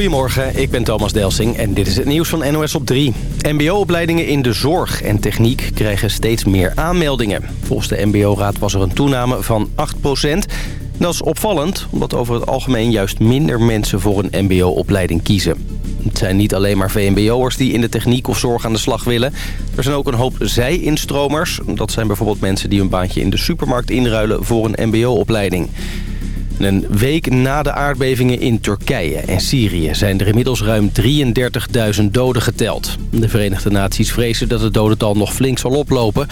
Goedemorgen, ik ben Thomas Delsing en dit is het nieuws van NOS op 3. MBO-opleidingen in de zorg en techniek krijgen steeds meer aanmeldingen. Volgens de MBO-raad was er een toename van 8% Dat is opvallend, omdat over het algemeen juist minder mensen voor een mbo-opleiding kiezen. Het zijn niet alleen maar VMBO'ers die in de techniek of zorg aan de slag willen. Er zijn ook een hoop zij-instromers. Dat zijn bijvoorbeeld mensen die een baantje in de supermarkt inruilen voor een mbo-opleiding. Een week na de aardbevingen in Turkije en Syrië zijn er inmiddels ruim 33.000 doden geteld. De Verenigde Naties vrezen dat het dodental nog flink zal oplopen.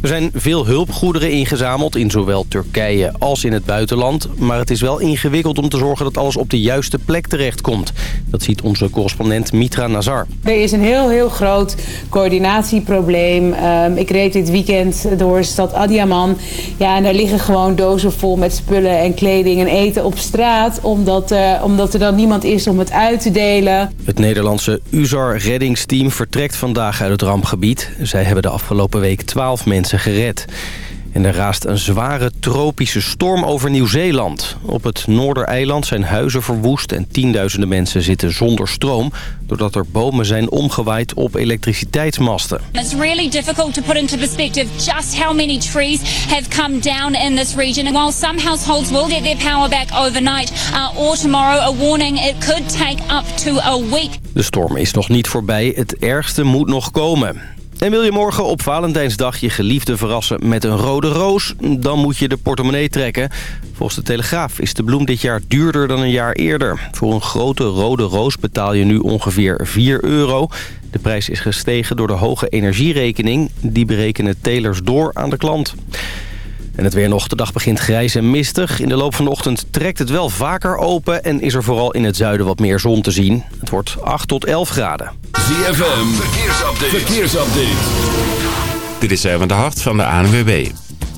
Er zijn veel hulpgoederen ingezameld in zowel Turkije als in het buitenland. Maar het is wel ingewikkeld om te zorgen dat alles op de juiste plek terechtkomt. Dat ziet onze correspondent Mitra Nazar. Er is een heel, heel groot coördinatieprobleem. Ehm, ik reed dit weekend door stad Adiaman. Ja, en daar liggen gewoon dozen vol met spullen en kleding en eten op straat. Omdat, uh, omdat er dan niemand is om het uit te delen. Het Nederlandse UZAR-reddingsteam vertrekt vandaag uit het rampgebied. Zij hebben de afgelopen week 12 mensen gered. En er raast een zware tropische storm over Nieuw-Zeeland. Op het Noordereiland zijn huizen verwoest en tienduizenden mensen zitten zonder stroom... doordat er bomen zijn omgewaaid op elektriciteitsmasten. It's really difficult to put into perspective just how many trees have come down in this region. And while some households will get their power back overnight uh, or tomorrow, a warning it could take up to a week. De storm is nog niet voorbij, het ergste moet nog komen. En wil je morgen op Valentijnsdag je geliefde verrassen met een rode roos? Dan moet je de portemonnee trekken. Volgens de Telegraaf is de bloem dit jaar duurder dan een jaar eerder. Voor een grote rode roos betaal je nu ongeveer 4 euro. De prijs is gestegen door de hoge energierekening. Die berekenen telers door aan de klant. En het weer nog. De dag begint grijs en mistig. In de loop van de ochtend trekt het wel vaker open... en is er vooral in het zuiden wat meer zon te zien. Het wordt 8 tot 11 graden. ZFM, verkeersupdate. verkeersupdate. Dit is even de hart van de ANWB.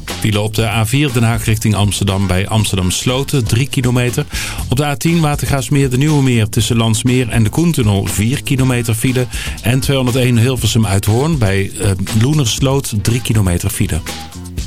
File op de A4 Den Haag richting Amsterdam bij Amsterdam Sloten, 3 kilometer. Op de A10 Watergaasmeer de Nieuwe Meer tussen Landsmeer en de Koentunnel, 4 kilometer file. En 201 Hilversum Uithoorn bij uh, Loenersloot, 3 kilometer file.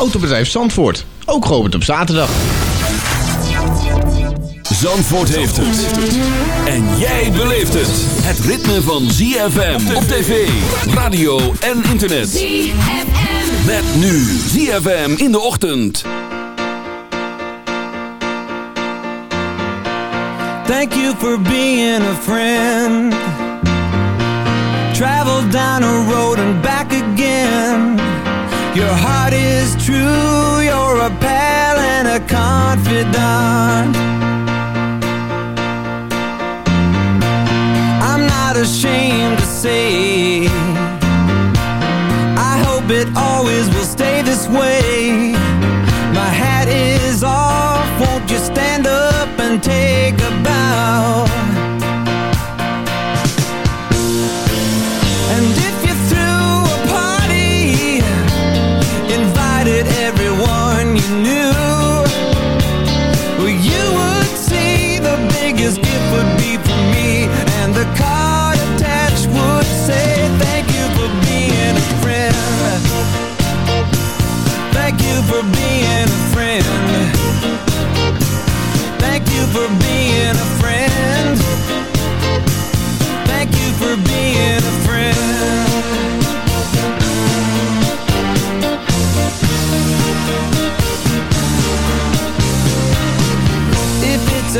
Autobedrijf Zandvoort. Ook geopend op zaterdag. Zandvoort heeft het. En jij beleeft het. Het ritme van ZFM op tv, radio en internet. ZFM. Met nu ZFM in de ochtend. Thank you for being a friend. Travel down a road and back again. Your heart is true, you're a pal and a confidant. I'm not ashamed to say, I hope it always will stay this way. My hat is off, won't you stand up and take a bow?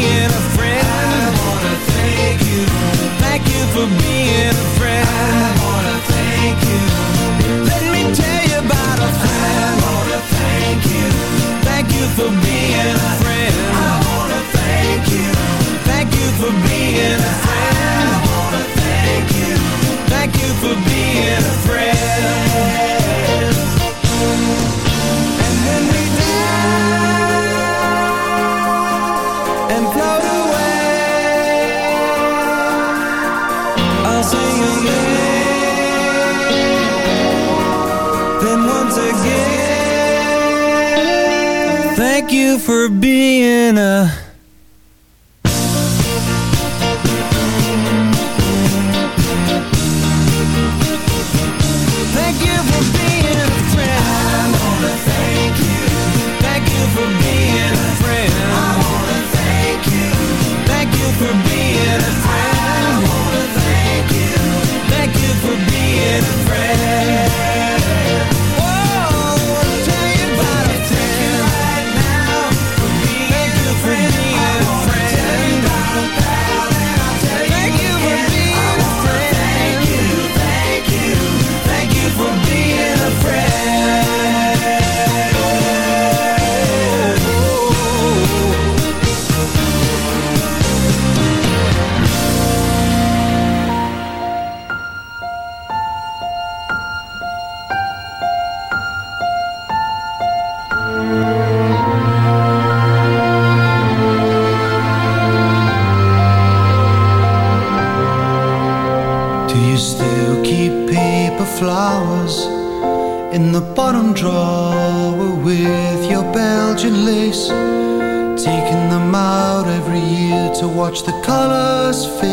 being a friend. I wanna thank you Thank you for being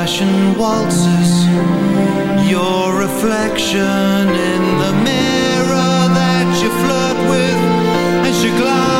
Fashion waltzes Your reflection in the mirror that you flirt with And she glides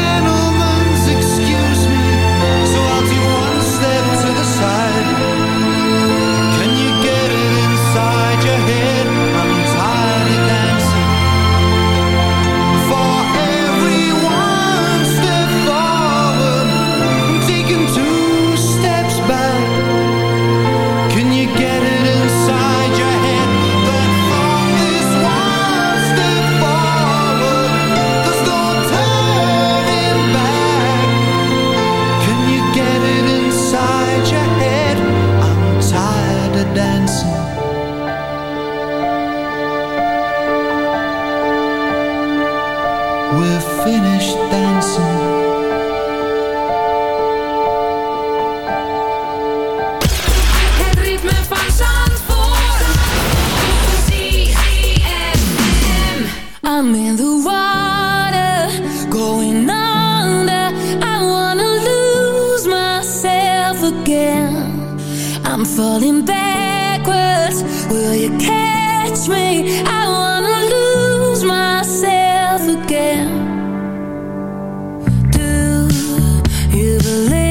falling backwards. Will you catch me? I wanna lose myself again. Do you believe?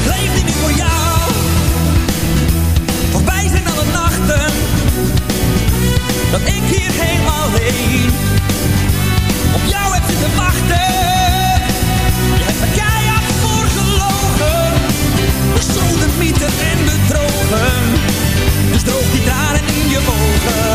Ik leef niet meer voor jou. Voorbij zijn alle nachten. Dat ik hier helemaal alleen. Op jou heb zitten wachten. Je hebt me keihard voor gelogen. de mythen en bedrogen. Dus droog die tranen in je ogen.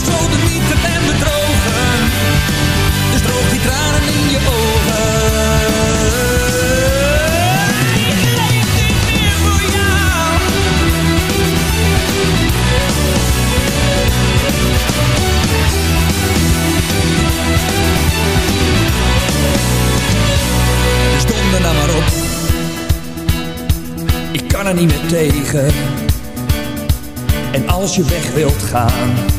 gesloten, niet te bedrogen. Dus droog die tranen in je ogen. Ik leef niet meer voor Dus donder nou maar op Ik kan er niet meer tegen En als je weg wilt gaan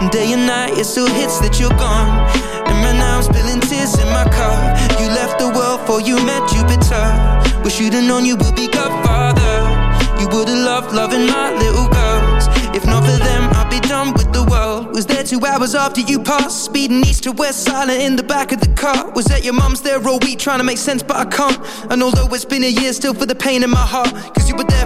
And day and night it still hits that you're gone. And right now I'm spilling tears in my car You left the world for you met Jupiter. Wish you'd have known you would be godfather. You would've loved loving my little girls. If not for them I'd be done with the world. Was there two hours after you passed Speeding east to west silent in the back of the car? Was at your mum's there all week trying to make sense but I can't? And although it's been a year still for the pain in my heart. Cause you were there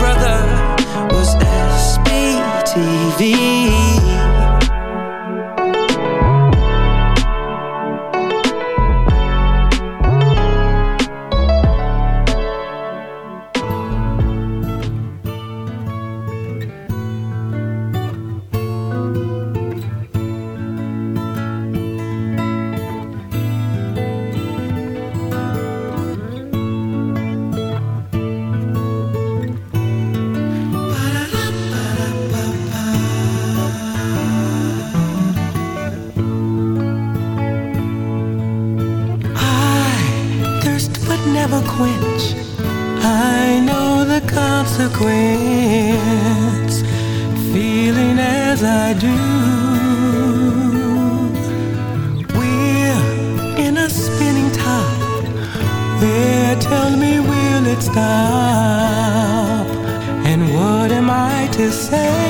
Brother was SBTV. dance, feeling as I do. We're in a spinning top. Where tell me will it stop? And what am I to say?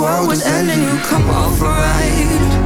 world was ending, you come over, right?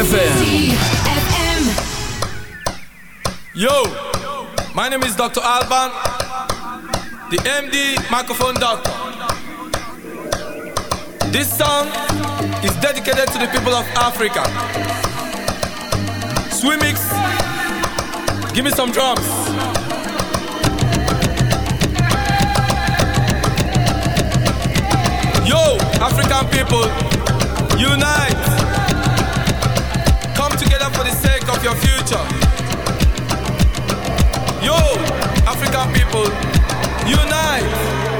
ZFM. Yo, my name is Dr. Alban, the MD microphone doctor. This song is dedicated to the people of Africa. Swimix, give me some drums. Yo, African people, unite. Of your future. Yo, African people, unite.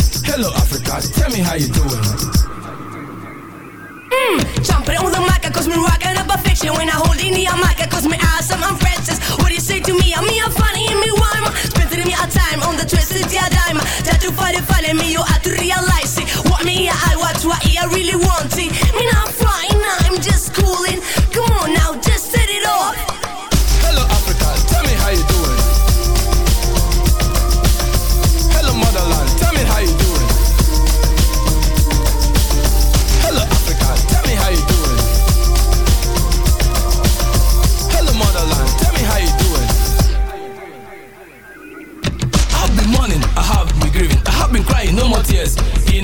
Hello Africa, tell me how you doing. Mmm, jumping on the mic, cause me rockin' up a When I hold in the mic, cause me awesome, I'm Francis What you say to me? I'm me, I'm funny, and me rhyme. Spending me a time on the twisted yeah dime. Try to find it, find me, you have to realize it. What me, I watch, what I really want it. Me not flying, I'm just cooling. Come on now, just set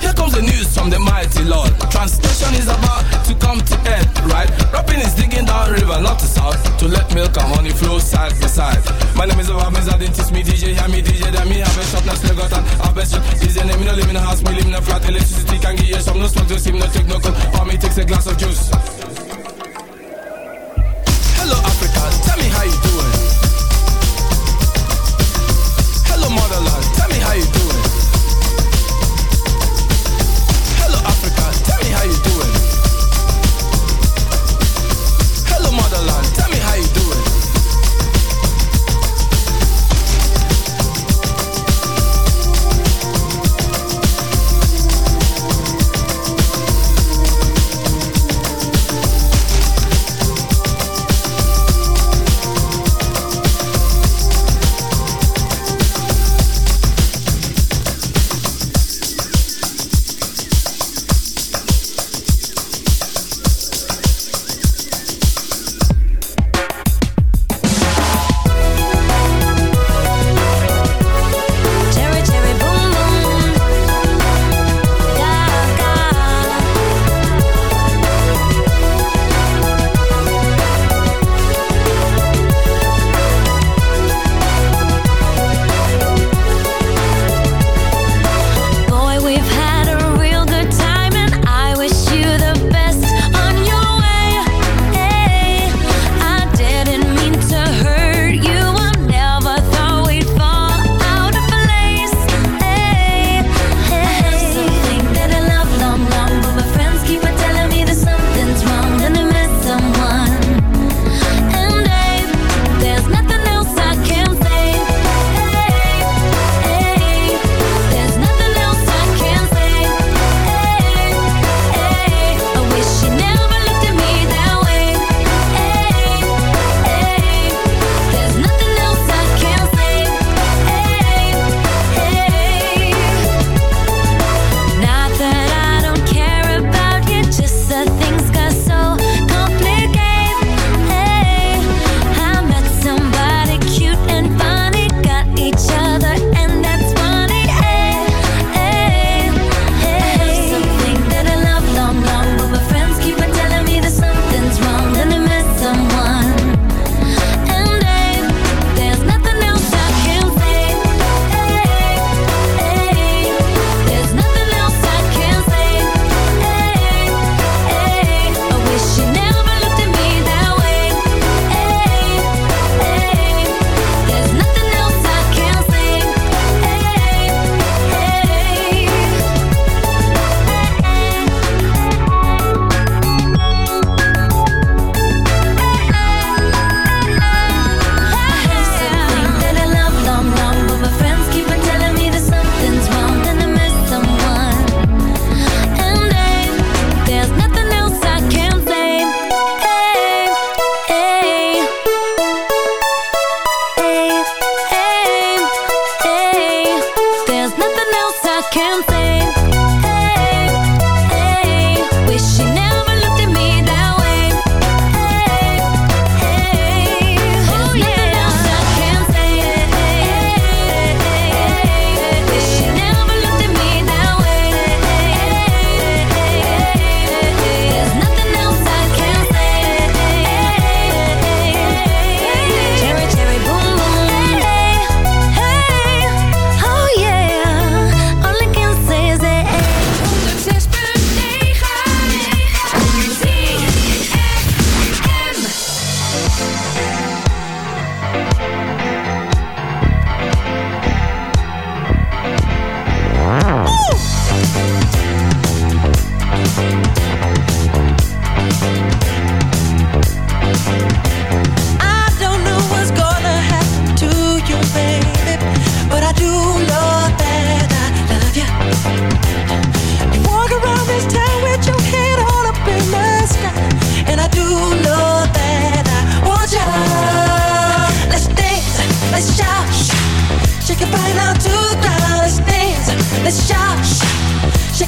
Here comes the news from the mighty Lord. Translation is about to come to end, right? Rapping is digging down river, not to south, to let milk and honey flow side by side. My name is Obamiz, I didn't teach me DJ, hear me DJ, then me have a shop, now still got an a shop. DJ name, me no live in a house, me live in a flat, electricity can give you some, no smoke, no steam, no take no cold, for me takes a glass of juice. Hello Africa, tell me how you doing.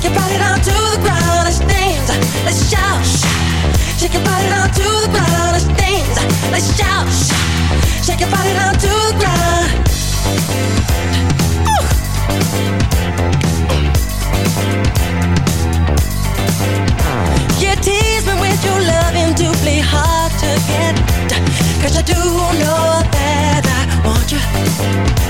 Shake your body down to the ground. Let's dance. Let's shout. Shake your body down to the ground. Let's dance. Let's shout. Shake your body down to the ground. You tease me with your hard to I do know that I want you.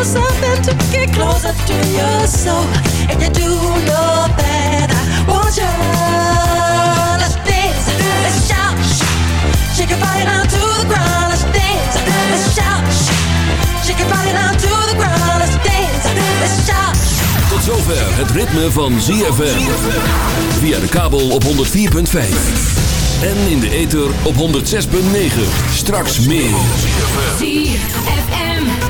Just something to get closer to your soul, and you do know that I want you. Let's dance, let's shout, shake your body down to the ground. Let's dance, let's shout, shake your body down to the ground. Let's dance, let's shout. Tot zover het ritme van ZFM. Via de kabel op 104.5. En in de ether op 106.9. Straks meer.